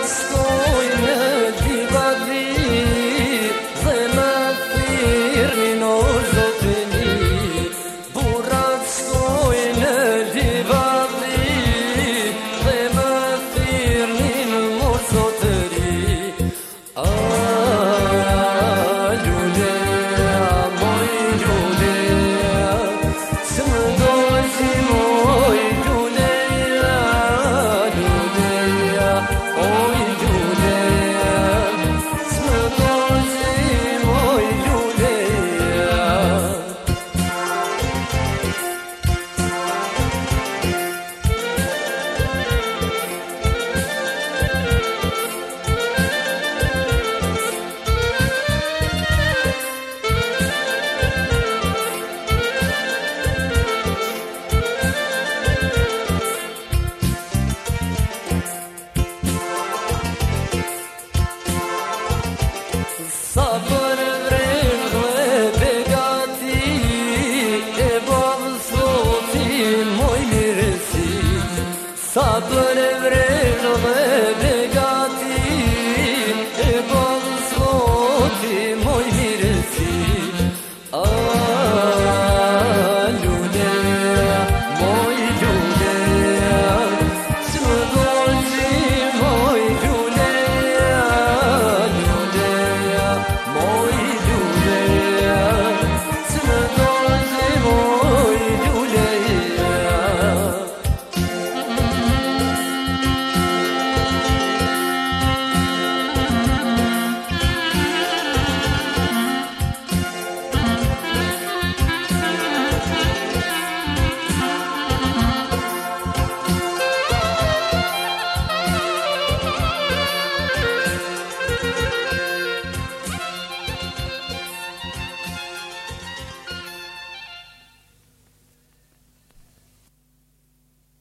what's going Sabrın ömrün olur